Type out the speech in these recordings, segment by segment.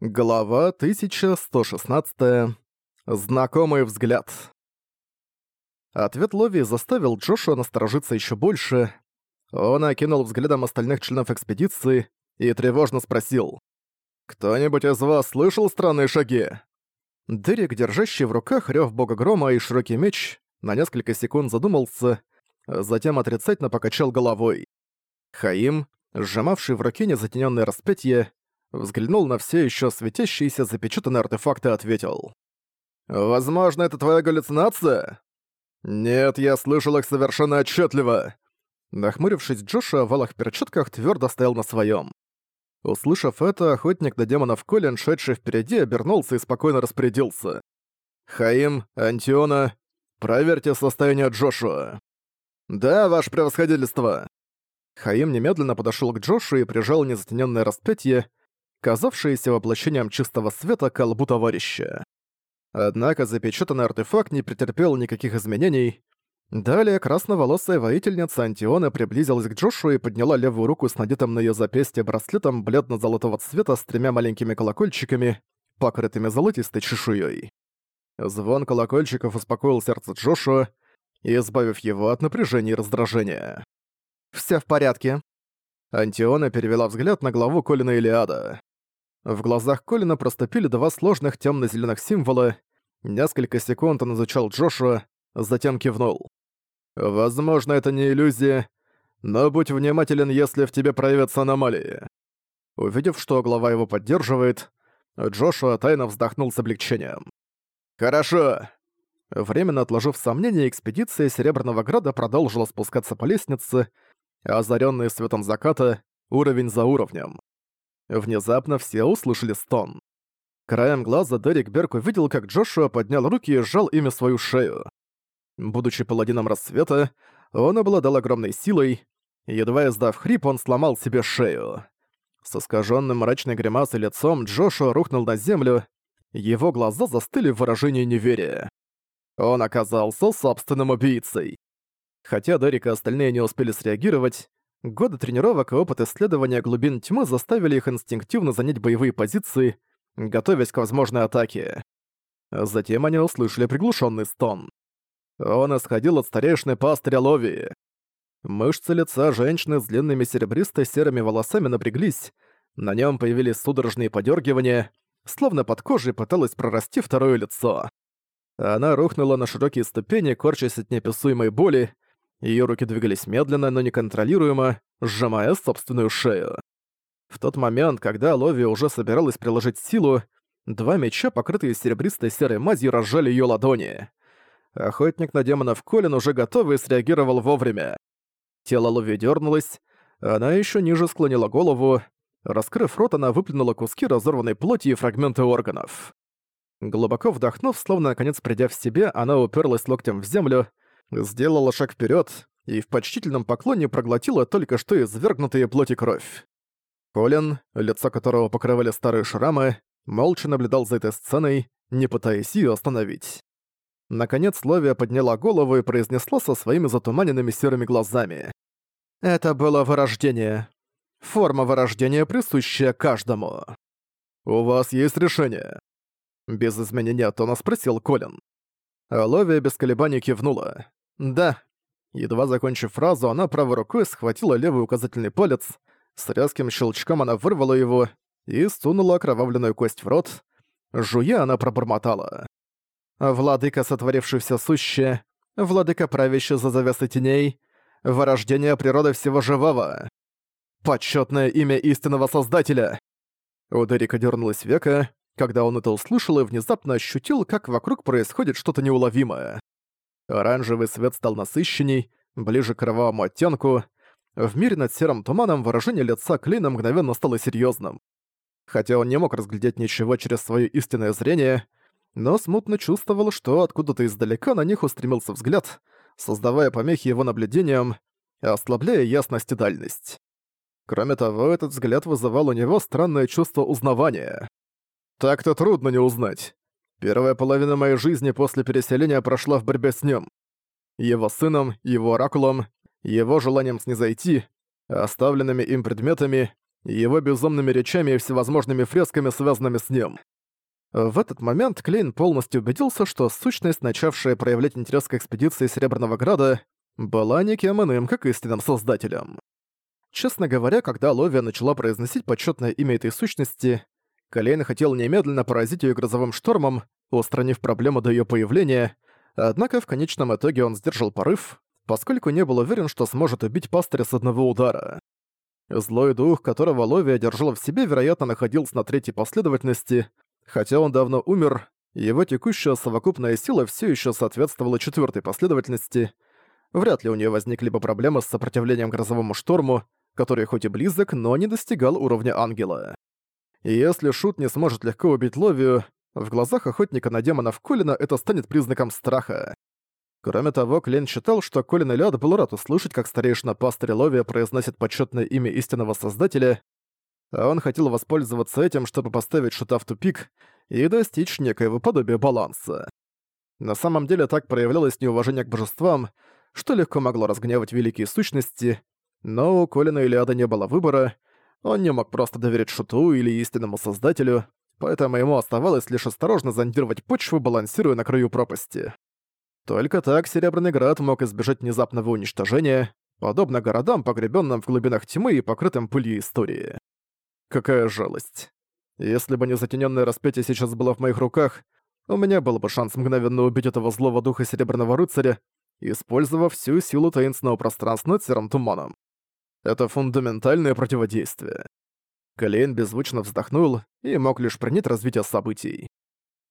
Глава 1116. Знакомый взгляд. Ответ Лови заставил Джошуа насторожиться еще больше. Он окинул взглядом остальных членов экспедиции и тревожно спросил. «Кто-нибудь из вас слышал странные шаги?» Дерек, держащий в руках рёв бога грома и широкий меч, на несколько секунд задумался, затем отрицательно покачал головой. Хаим, сжимавший в руке незатенённое распятие, взглянул на все еще светящиеся запечатанные артефакты и ответил. «Возможно, это твоя галлюцинация?» «Нет, я слышал их совершенно отчетливо. Нахмурившись, Джошуа в алых перчатках твердо стоял на своем. Услышав это, охотник до демонов Колин, шедший впереди, обернулся и спокойно распорядился. «Хаим, Антиона, проверьте состояние Джошуа». «Да, ваше превосходительство». Хаим немедленно подошел к Джошу и прижал незатененное распятие, казавшееся воплощением чистого света колбу товарища. Однако запечатанный артефакт не претерпел никаких изменений. Далее красноволосая воительница Антиона приблизилась к Джошу и подняла левую руку с надетым на ее запястье браслетом бледно-золотого цвета с тремя маленькими колокольчиками, покрытыми золотистой чешуей. Звон колокольчиков успокоил сердце Джошуа, избавив его от напряжения и раздражения. «Всё в порядке». Антиона перевела взгляд на главу Колина Илиада. В глазах Колина проступили два сложных темно-зеленых символа. Несколько секунд он изучал Джошуа, затем кивнул. «Возможно, это не иллюзия, но будь внимателен, если в тебе проявятся аномалии». Увидев, что глава его поддерживает, Джошуа тайно вздохнул с облегчением. «Хорошо!» Временно отложив сомнения, экспедиция Серебряного Града продолжила спускаться по лестнице, озарённые светом заката, уровень за уровнем. Внезапно все услышали стон. Краем глаза Дерек Берг увидел, как Джошуа поднял руки и сжал ими свою шею. Будучи паладином рассвета, он обладал огромной силой. Едва издав хрип, он сломал себе шею. С искаженным мрачной гримасой лицом Джошуа рухнул на землю, его глаза застыли в выражении неверия. Он оказался собственным убийцей. Хотя Дерек и остальные не успели среагировать, Годы тренировок и опыт исследования глубин тьмы заставили их инстинктивно занять боевые позиции, готовясь к возможной атаке. Затем они услышали приглушенный стон. Он исходил от старейшины пастыря Лови. Мышцы лица женщины с длинными серебристо-серыми волосами напряглись, на нем появились судорожные подергивания, словно под кожей пыталось прорасти второе лицо. Она рухнула на широкие ступени, корчась от неописуемой боли, Её руки двигались медленно, но неконтролируемо, сжимая собственную шею. В тот момент, когда Лови уже собиралась приложить силу, два меча, покрытые серебристой серой мазью, разжали её ладони. Охотник на демонов Колин уже готов и среагировал вовремя. Тело Лови дёрнулось, она ещё ниже склонила голову. Раскрыв рот, она выплюнула куски разорванной плоти и фрагменты органов. Глубоко вдохнув, словно наконец придя в себя, она уперлась локтем в землю, сделала шаг вперед и в почтительном поклоне проглотила только что извергнутые плоти кровь. Колин, лицо которого покрывали старые шрамы, молча наблюдал за этой сценой, не пытаясь ее остановить. Наконец Ловия подняла голову и произнесла со своими затуманенными серыми глазами. «Это было вырождение. Форма вырождения, присущая каждому». «У вас есть решение?» Без изменения тона спросил Колин. Ловия без колебаний кивнула. «Да». Едва закончив фразу, она правой рукой схватила левый указательный палец, с резким щелчком она вырвала его и сунула окровавленную кость в рот. Жуя, она пробормотала. «Владыка, сотворивший все сущее, владыка, правящий за завесы теней, вырождение природы всего живого, почетное имя истинного Создателя!» У Дерека дернулось века, когда он это услышал и внезапно ощутил, как вокруг происходит что-то неуловимое. Оранжевый свет стал насыщенней, ближе к кровавому оттенку. В мире над серым туманом выражение лица Клина мгновенно стало серьезным. Хотя он не мог разглядеть ничего через свое истинное зрение, но смутно чувствовал, что откуда-то издалека на них устремился взгляд, создавая помехи его наблюдениям, ослабляя ясность и дальность. Кроме того, этот взгляд вызывал у него странное чувство узнавания. «Так-то трудно не узнать. Первая половина моей жизни после переселения прошла в борьбе с ним. Его сыном, его оракулом, его желанием снизойти, оставленными им предметами, его безумными речами и всевозможными фресками, связанными с ним. В этот момент Клейн полностью убедился, что сущность, начавшая проявлять интерес к экспедиции Серебряного Града, была никем иным, как истинным создателем. Честно говоря, когда Ловия начала произносить почетное имя этой сущности, Колейн хотел немедленно поразить её грозовым штормом, устранив проблему до её появления, однако в конечном итоге он сдержал порыв, поскольку не был уверен, что сможет убить пастыря с одного удара. Злой дух, которого Ловия держала в себе, вероятно, находился на третьей последовательности, хотя он давно умер, его текущая совокупная сила всё ещё соответствовала четвёртой последовательности. Вряд ли у неё возникли бы проблемы с сопротивлением грозовому шторму, который хоть и близок, но не достигал уровня ангела. И если Шут не сможет легко убить Ловию, в глазах охотника на демонов Колина это станет признаком страха. Кроме того, Клен считал, что Колин Элиот был рад услышать, как старейшина пастыря Ловия произносит почетное имя истинного создателя, а он хотел воспользоваться этим, чтобы поставить Шута в тупик и достичь некоего подобия баланса. На самом деле так проявлялось неуважение к божествам, что легко могло разгневать великие сущности, но у Колина Элиада не было выбора — он не мог просто доверить шуту или истинному создателю, поэтому ему оставалось лишь осторожно зондировать почву, балансируя на краю пропасти. Только так Серебряный Град мог избежать внезапного уничтожения, подобно городам, погребенным в глубинах тьмы и покрытым пылью истории. Какая жалость. Если бы не затененное распятие сейчас было в моих руках, у меня был бы шанс мгновенно убить этого злого духа Серебряного Рыцаря, использовав всю силу таинственного пространства серым туманом. Это фундаментальное противодействие. Клейн беззвучно вздохнул и мог лишь принять развитие событий.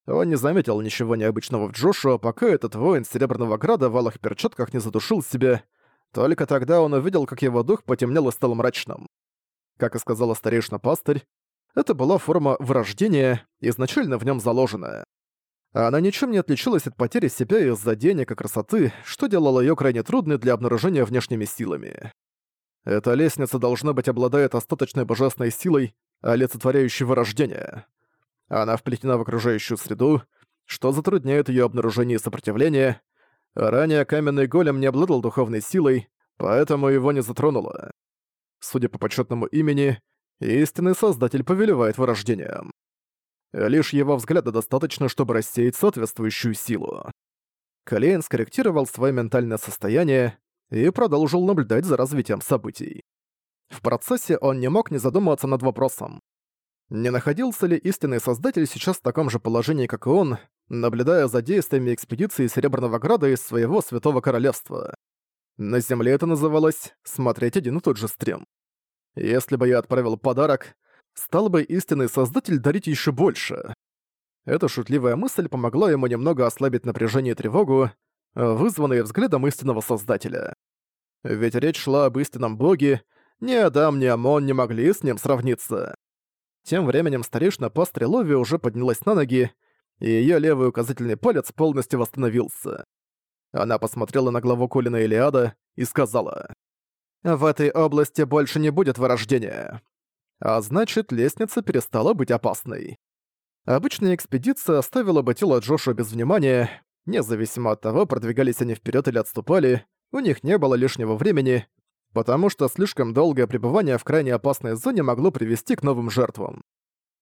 Он не заметил ничего необычного в Джошуа, пока этот воин Серебряного Града в валах перчатках не задушил себя. Только тогда он увидел, как его дух потемнел и стал мрачным. Как и сказала старейшина пастырь, это была форма врождения, изначально в нем заложенная. А она ничем не отличалась от потери себя из-за денег и красоты, что делало ее крайне трудной для обнаружения внешними силами. Эта лестница, должно быть, обладает остаточной божественной силой, олицетворяющего рождения. Она вплетена в окружающую среду, что затрудняет ее обнаружение и сопротивление. Ранее каменный голем не обладал духовной силой, поэтому его не затронуло. Судя по почетному имени, истинный создатель повелевает вырождением. Лишь его взгляда достаточно, чтобы рассеять соответствующую силу. Клейн скорректировал свое ментальное состояние, и продолжил наблюдать за развитием событий. В процессе он не мог не задумываться над вопросом. Не находился ли истинный создатель сейчас в таком же положении, как и он, наблюдая за действиями экспедиции Серебряного Града из своего Святого Королевства? На Земле это называлось «смотреть один и тот же стрим». Если бы я отправил подарок, стал бы истинный создатель дарить еще больше. Эта шутливая мысль помогла ему немного ослабить напряжение и тревогу, Э, вызванные взглядом истинного Создателя. Ведь речь шла об истинном боге, ни Адам, ни Амон не могли с ним сравниться. Тем временем старейшина по стрелове уже поднялась на ноги, и ее левый указательный палец полностью восстановился. Она посмотрела на главу Колина Илиада и сказала, «В этой области больше не будет вырождения». А значит, лестница перестала быть опасной. Обычная экспедиция оставила бы тело Джошуа без внимания, Независимо от того, продвигались они вперед или отступали, у них не было лишнего времени, потому что слишком долгое пребывание в крайне опасной зоне могло привести к новым жертвам.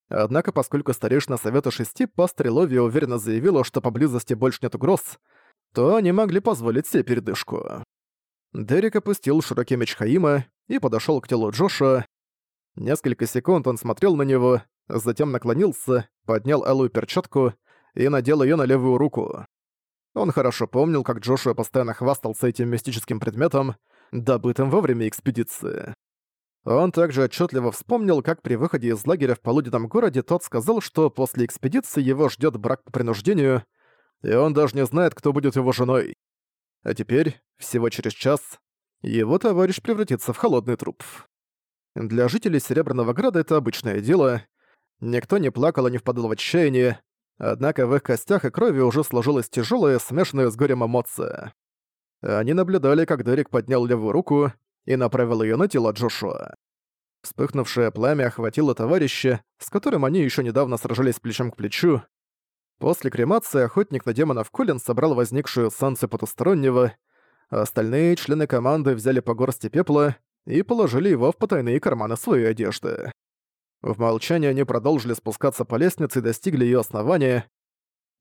Однако, поскольку старейшина Совета Шести пастырь Лови уверенно заявила, что поблизости больше нет угроз, то они могли позволить себе передышку. Дерек опустил широкий меч Хаима и подошел к телу Джоша. Несколько секунд он смотрел на него, затем наклонился, поднял алую перчатку и надел ее на левую руку. Он хорошо помнил, как Джошуа постоянно хвастался этим мистическим предметом, добытым во время экспедиции. Он также отчетливо вспомнил, как при выходе из лагеря в полуденном городе тот сказал, что после экспедиции его ждет брак по принуждению, и он даже не знает, кто будет его женой. А теперь, всего через час, его товарищ превратится в холодный труп. Для жителей Серебряного Града это обычное дело. Никто не плакал и не впадал в отчаяние, Однако в их костях и крови уже сложилась тяжелая, смешанная с горем эмоция. Они наблюдали, как Дерек поднял левую руку и направил ее на тело Джошуа. Вспыхнувшее пламя охватило товарища, с которым они еще недавно сражались плечом к плечу. После кремации охотник на демонов Колин собрал возникшую санкцию потустороннего, а остальные члены команды взяли по горсти пепла и положили его в потайные карманы своей одежды. В молчании они продолжили спускаться по лестнице и достигли ее основания.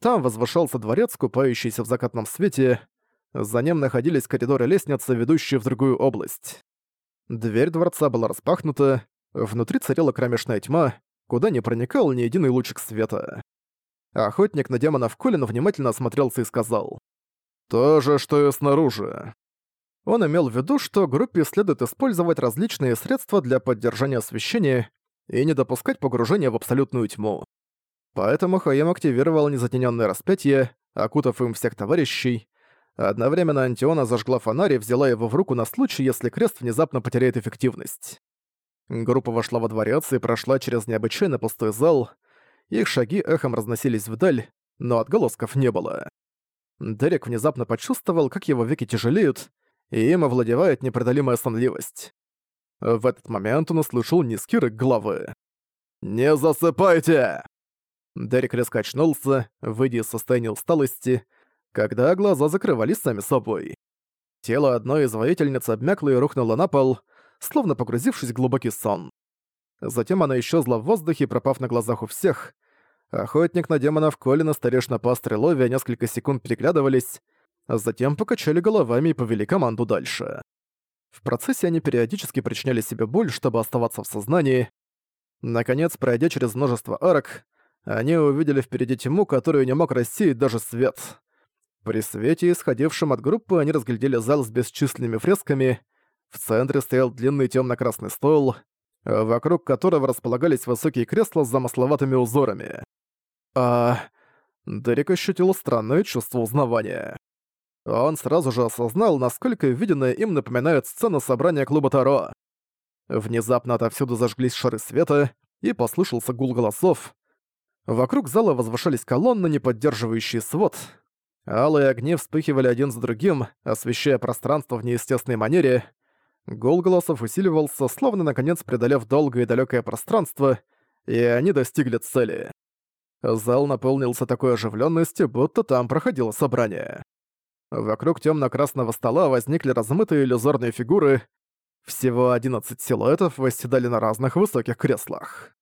Там возвышался дворец, купающийся в закатном свете. За ним находились коридоры лестницы, ведущие в другую область. Дверь дворца была распахнута, внутри царила кромешная тьма, куда не проникал ни единый лучик света. Охотник на демонов Колин внимательно осмотрелся и сказал. «То же, что и снаружи». Он имел в виду, что группе следует использовать различные средства для поддержания освещения, и не допускать погружения в абсолютную тьму. Поэтому Хаем активировал незатенённое распятие, окутав им всех товарищей. Одновременно Антиона зажгла фонарь и взяла его в руку на случай, если крест внезапно потеряет эффективность. Группа вошла во дворец и прошла через необычайно пустой зал. Их шаги эхом разносились вдаль, но отголосков не было. Дерек внезапно почувствовал, как его веки тяжелеют, и им овладевает непреодолимая сонливость. Э, в этот момент он услышал низкий рык головы. «Не засыпайте!» Дерек резко очнулся, выйдя из состояния усталости, когда глаза закрывались сами собой. Тело одной из воительниц обмякло и рухнуло на пол, словно погрузившись в глубокий сон. Затем она исчезла в воздухе, пропав на глазах у всех. Охотник на демонов Колина, старешина пастырь Ловия несколько секунд переглядывались, затем покачали головами и повели команду дальше. В процессе они периодически причиняли себе боль, чтобы оставаться в сознании. Наконец, пройдя через множество арок, они увидели впереди тьму, которую не мог рассеять даже свет. При свете, исходившем от группы, они разглядели зал с бесчисленными фресками. В центре стоял длинный темно красный стол, вокруг которого располагались высокие кресла с замысловатыми узорами. А... Дерек ощутил странное чувство узнавания. А он сразу же осознал, насколько виденное им напоминает сцена собрания клуба Таро. Внезапно отовсюду зажглись шары света, и послышался гул голосов. Вокруг зала возвышались колонны, не поддерживающие свод. Алые огни вспыхивали один за другим, освещая пространство в неестественной манере. Гул голосов усиливался, словно наконец преодолев долгое и далёкое пространство, и они достигли цели. Зал наполнился такой оживленностью, будто там проходило собрание. Вокруг темно-красного стола возникли размытые иллюзорные фигуры. Всего 11 силуэтов восседали на разных высоких креслах.